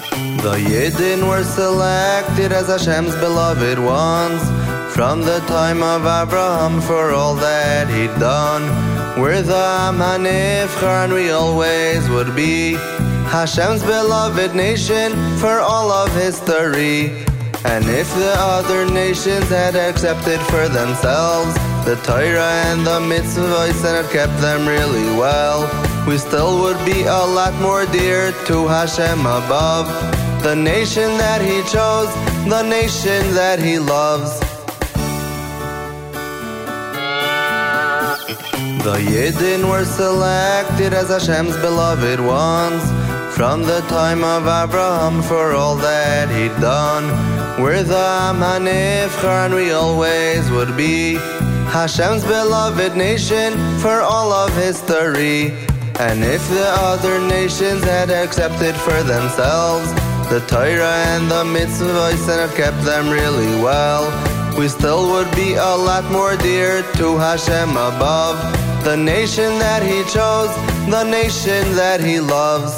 The Yidden were selected as Hashem's beloved ones from the time of Abraham for all that he'd done. We're the Am HaNivchar and we always would be Hashem's beloved nation for all of history. And if the other nations had accepted for themselves the Torah and the mitzvahs and had kept them really well, we still would be a lot more dear to Hashem above. The nation that He chose, the nation that He loves. The Yidden were selected as Hashem's beloved ones from the time of Abraham for all that he'd done. We're the Am and we always would be Hashem's beloved nation for all of history. And if the other nations had accepted for themselves the Torah and the mitzvahs and have kept them really well, we still would be a lot more dear to Hashem above. The nation that he chose, the nation that he loves.